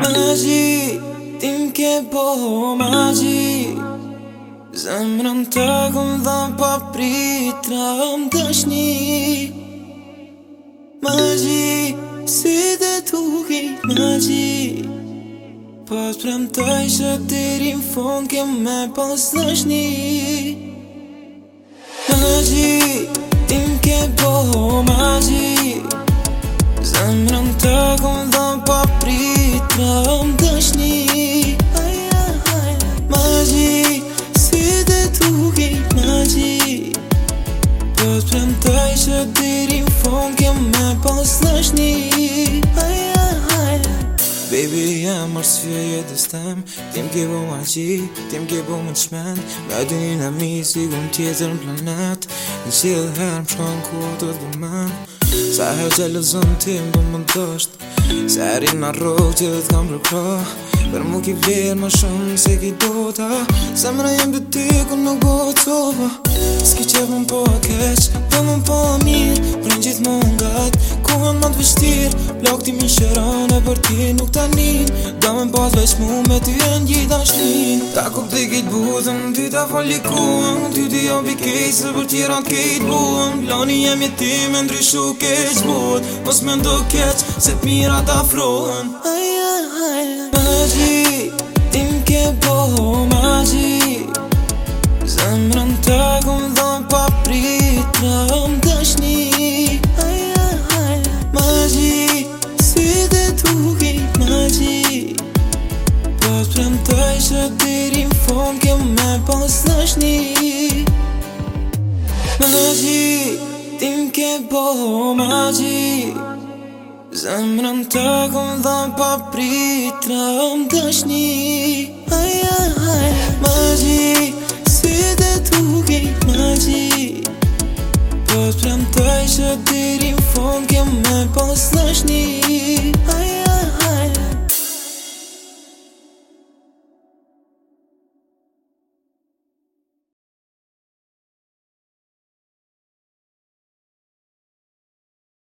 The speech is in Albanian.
Magji, tim ke po magji Zemrën të gëmë pa pritra më të shni Magji, si dhe tuki magji Po të premtoj që të rinë fund ke me pas po të shni Magji, tim ke po magji kam dëshni Ma gji, si dhe tuki ma gji Po të premtaj që diri më fond kem me pas dëshni Baby, jam mërë sfje jetës tem Tim ke bo ma qi, tim ke bo më të shmen Me dy një si gëm tjetër në planet Në qilë herë më shkon ku ato të dhe Sa e herë gjellë zëmë ti më bëmë më dështë Se e në rogë që dhe t'kam përpra Për mu ki vjerë më shumë se ki dota Se më rajem dhe ti ku në gojë të sova Ski që bëmë po a keqë, bëmë po a po mirë Për një gjithë më ngatë, kuën më të vështirë Blok ti më shëranë e për ti nuk të anin mos vesh mu me ty e në gjitha shtin Ta ku pëtë i këtë buzën, ty ta falikuën Ty ty jam jo pikej, së për tjera të kejtë buën Lani jem i ti me ndryshu kej që buët Mos me ndo keqë, se të mira ta frohen Aja, aja, aja, aja, aja, Bon kjo me pas në shni Tim ke bo po ma gji Zemrën të kom dhe pa pritra Më të shni Aj, aj, aj Ma gji Sy dhe tuki Ma gji Po të prëmë me pas në